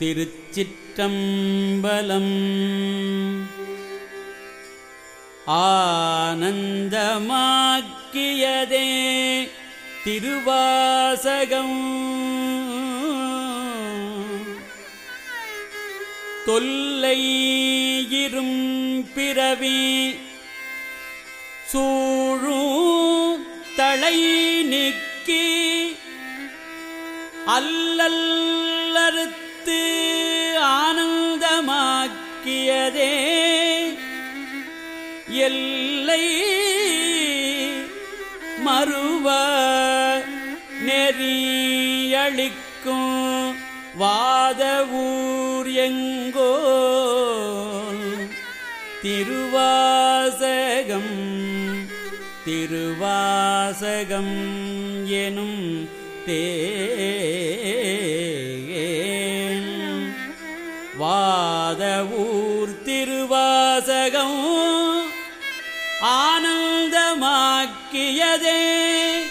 திருச்சிற்றம்பலம். ஆனந்தமாக்கியதே திருவாசகம். தொல்லையிரும் பிறவி சூழும் தலை நிக்கி அல்லல்லறுத்து ஆனந்தமாக்கியதே. எல்லை மறுவ நெறியளிக்கும் வாத ஊர் எங்கோ. திருவாசகம் திருவாசகம் எனும் தே வாத ஊர் திருவாசகம் ஆனந்தமாக்கியதே.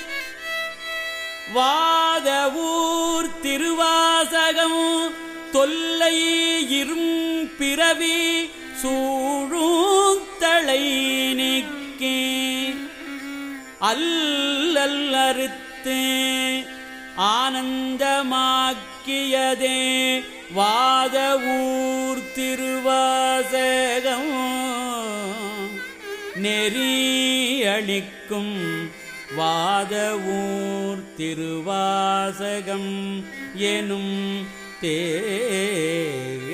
வாத ஊர் திருவாசகம் தொல்லை இரும் பிறவி சூழும் தலை நீக்கி. அல்லல்லறுத்தேன் ஆனந்தமாக்கியதே வாத ஊர் திருவாசகம். நெறியளிக்கும் வாத ஊர் திருவாசகம் எனும் தேன்